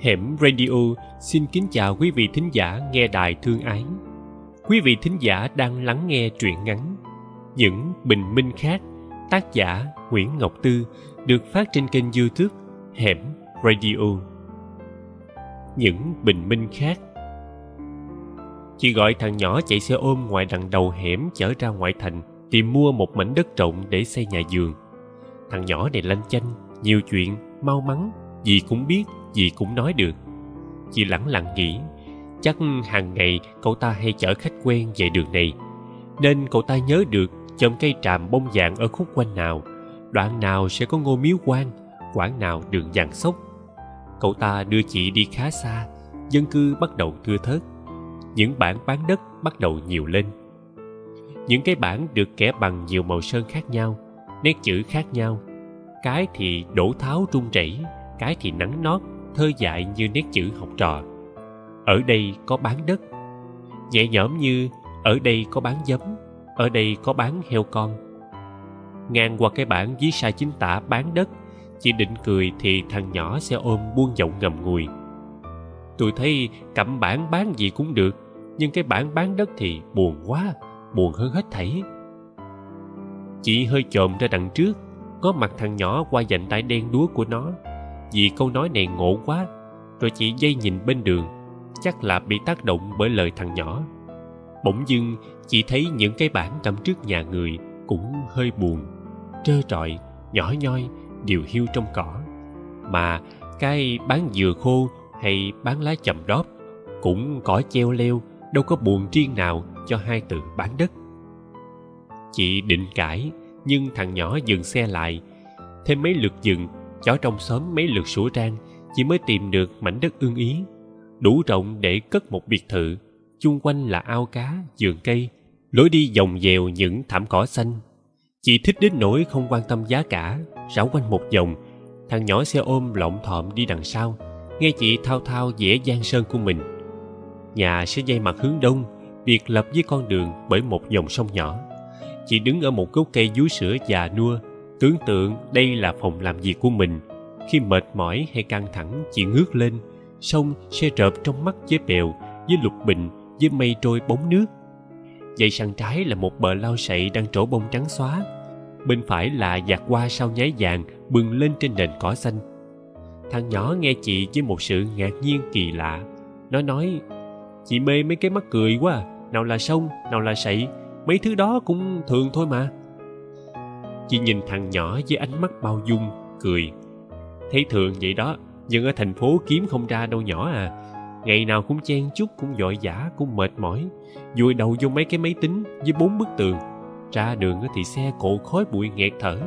Hẻm Radio xin kính chào quý vị thính giả nghe đài thương ái. Quý vị thính giả đang lắng nghe truyện ngắn Những bình minh khác tác giả Nguyễn Ngọc Tư được phát trên kênh youtube Hẻm Radio. Những bình minh khác Chị gọi thằng nhỏ chạy xe ôm ngoài đằng đầu hẻm chở ra ngoại thành tìm mua một mảnh đất rộng để xây nhà vườn. Thằng nhỏ này lanh chanh, nhiều chuyện, mau mắn, gì cũng biết, gì cũng nói được. Chị lẳng lặng nghĩ, chắc hàng ngày cậu ta hay chở khách quen về đường này, nên cậu ta nhớ được chòm cây tràm bông vàng ở khúc quanh nào, đoạn nào sẽ có ngôi miếu quan, quãng nào đường vàng sốc. Cậu ta đưa chị đi khá xa, dân cư bắt đầu thưa thớt. Những bản bán đất bắt đầu nhiều lên. Những cái bản được kẻ bằng nhiều màu sơn khác nhau, nét chữ khác nhau. Cái thì đổ tháo trung rẩy, cái thì nắng nót, thơ dại như nét chữ học trò. Ở đây có bán đất. Nhẹ nhõm như ở đây có bán giấm, ở đây có bán heo con. Ngang qua cái bản dưới sai chính tả bán đất, chỉ định cười thì thằng nhỏ xe ôm buông giọng ngầm ngùi. Tôi thấy cẩm bản bán gì cũng được, nhưng cái bản bán đất thì buồn quá, buồn hơn hết thảy. Chị hơi chồm ra đằng trước, có mặt thằng nhỏ qua dành tay đen đúa của nó. Vì câu nói này ngộ quá, rồi chị dây nhìn bên đường, chắc là bị tác động bởi lời thằng nhỏ. Bỗng dưng, chị thấy những cái bảng cắm trước nhà người cũng hơi buồn, trơ trọi, nhỏ nhoi, đều hiu trong cỏ. Mà cái bán dừa khô hay bán lá chầm đóp cũng cỏ treo leo, đâu có buồn riêng nào cho hai từ bán đất. Chị định cãi, nhưng thằng nhỏ dừng xe lại. Thêm mấy lượt dừng, chó trong xóm mấy lượt sủa trang chỉ mới tìm được mảnh đất ưng ý. Đủ rộng để cất một biệt thự, chung quanh là ao cá, vườn cây, lối đi vòng dèo những thảm cỏ xanh. Chị thích đến nỗi không quan tâm giá cả, rảo quanh một vòng. Thằng nhỏ xe ôm lọng thọm đi đằng sau, nghe chị thao thao vẽ gian sơn của mình. Nhà sẽ dây mặt hướng đông, biệt lập với con đường bởi một dòng sông nhỏ chị đứng ở một gốc cây vú sữa già nua tưởng tượng đây là phòng làm việc của mình, khi mệt mỏi hay căng thẳng chị ngước lên, sông sẽ rợp trong mắt với bèo, với lục bình, với mây trôi bóng nước. Dãy sang trái là một bờ lao sậy đang trổ bông trắng xóa. Bên phải là giạt qua sau nháy vàng bừng lên trên nền cỏ xanh. Thằng nhỏ nghe chị với một sự ngạc nhiên kỳ lạ. Nó nói, chị mê mấy cái mắt cười quá à, nào là sông, nào là sậy, mấy thứ đó cũng thường thôi mà chị nhìn thằng nhỏ với ánh mắt bao dung, cười. Thấy thường vậy đó, nhưng ở thành phố kiếm không ra đâu nhỏ à. Ngày nào cũng chen chúc, cũng vội vã cũng mệt mỏi. Vùi đầu vô mấy cái máy tính với bốn bức tường. Ra đường thì xe cộ khói bụi nghẹt thở.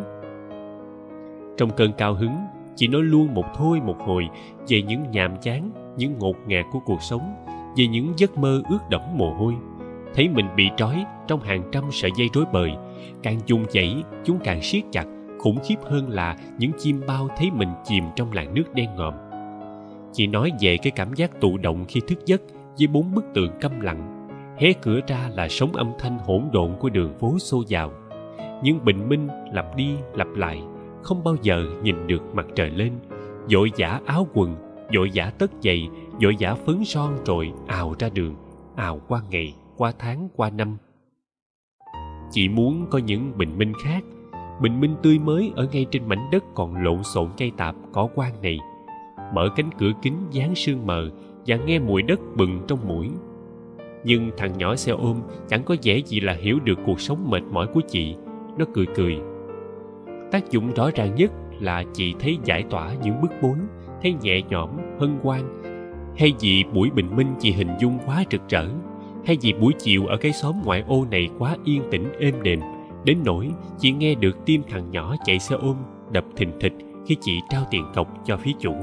Trong cơn cao hứng chị nói luôn một thôi một hồi về những nhàm chán, những ngột ngạt của cuộc sống, về những giấc mơ ướt đẫm mồ hôi. Thấy mình bị trói trong hàng trăm sợi dây rối bời càng chung dãy chúng càng siết chặt, khủng khiếp hơn là những chim bao thấy mình chìm trong làn nước đen ngòm. Chị nói về cái cảm giác tụ động khi thức giấc với bốn bức tường câm lặng, hé cửa ra là sóng âm thanh hỗn độn của đường phố xô vào những bình minh lặp đi lặp lại, không bao giờ nhìn được mặt trời lên. Vội vã áo quần vội vã tất giày vội vã phấn son rồi ào ra đường, ào qua ngày, qua tháng, qua năm chị muốn có những bình minh khác. Bình minh tươi mới ở ngay trên mảnh đất còn lộn xộn cây tạp cỏ quan này. Mở cánh cửa kính dán sương mờ và nghe mùi đất bừng trong mũi. Nhưng thằng nhỏ xe ôm chẳng có vẻ gì là hiểu được cuộc sống mệt mỏi của chị. Nó cười cười. Tác dụng rõ ràng nhất là chị thấy giải tỏa những bức bối, thấy nhẹ nhõm, hân hoan. Hay vì buổi bình minh chị hình dung quá rực rỡ hay vì buổi chiều ở cái xóm ngoại ô này quá yên tĩnh, êm đềm, đến nỗi chỉ nghe được tim thằng nhỏ chạy xe ôm, đập thình thịch khi chị trao tiền cọc cho phía chủ.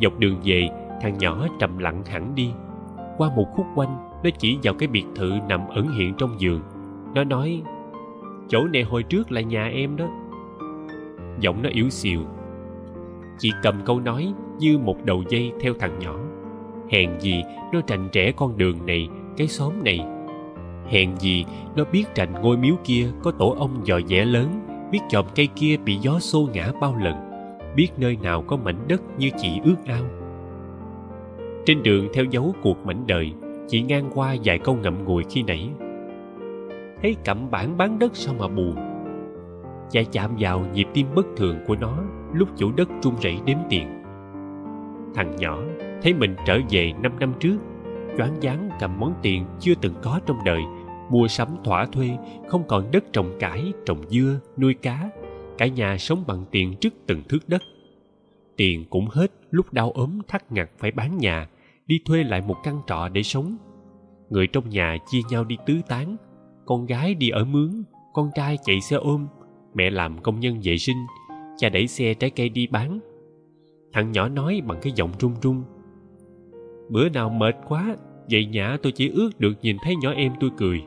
Dọc đường về, thằng nhỏ trầm lặng hẳn đi. Qua một khúc quanh, nó chỉ vào cái biệt thự nằm ẩn hiện trong giường. Nó nói, chỗ này hồi trước là nhà em đó. Giọng nó yếu xìu. Chị cầm câu nói như một đầu dây theo thằng nhỏ hèn gì nó trành trẻ con đường này, cái xóm này. Hèn gì nó biết trành ngôi miếu kia có tổ ong dò dẻ lớn, biết chòm cây kia bị gió xô ngã bao lần, biết nơi nào có mảnh đất như chị ước ao. Trên đường theo dấu cuộc mảnh đời, chị ngang qua vài câu ngậm ngùi khi nãy. Thấy cẩm bản bán đất sao mà buồn. Chạy chạm vào nhịp tim bất thường của nó, lúc chủ đất run rẩy đếm tiền. Thằng nhỏ thấy mình trở về năm năm trước. Choáng váng cầm món tiền chưa từng có trong đời, mua sắm thỏa thuê, không còn đất trồng cải, trồng dưa, nuôi cá. Cả nhà sống bằng tiền trước từng thước đất. Tiền cũng hết, lúc đau ốm thắt ngặt phải bán nhà, đi thuê lại một căn trọ để sống. Người trong nhà chia nhau đi tứ tán. Con gái đi ở mướn, con trai chạy xe ôm, mẹ làm công nhân vệ sinh, cha đẩy xe trái cây đi bán. Thằng nhỏ nói bằng cái giọng run run bữa nào mệt quá, vậy nhã tôi chỉ ước được nhìn thấy nhỏ em tôi cười.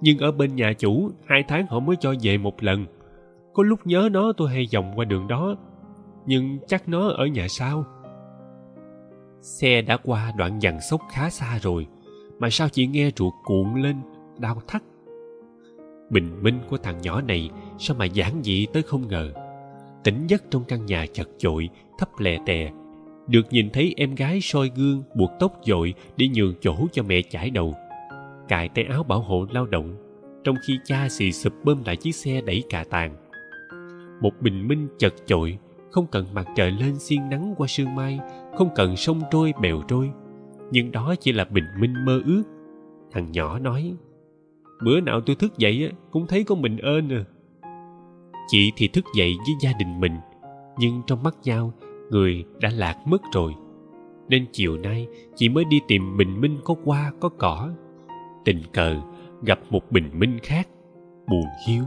Nhưng ở bên nhà chủ, hai tháng họ mới cho về một lần. Có lúc nhớ nó tôi hay vòng qua đường đó, nhưng chắc nó ở nhà sau. Xe đã qua đoạn dằn sốc khá xa rồi, mà sao chị nghe ruột cuộn lên, đau thắt? Bình minh của thằng nhỏ này, sao mà giản dị tới không ngờ? Tỉnh giấc trong căn nhà chật chội, thấp lè tè được nhìn thấy em gái soi gương, buộc tóc dội để nhường chỗ cho mẹ chải đầu. Cài tay áo bảo hộ lao động, trong khi cha xì sụp bơm lại chiếc xe đẩy cà tàn một bình minh chật chội, không cần mặt trời lên xiên nắng qua sương mai, không cần sông trôi bèo trôi. Nhưng đó chỉ là bình minh mơ ước. Thằng nhỏ nói, bữa nào tôi thức dậy cũng thấy có mình ơn à. Chị thì thức dậy với gia đình mình, nhưng trong mắt nhau người đã lạc mất rồi. Nên chiều nay chị mới đi tìm bình minh có hoa, có cỏ. Tình cờ gặp một bình minh khác, buồn hiu.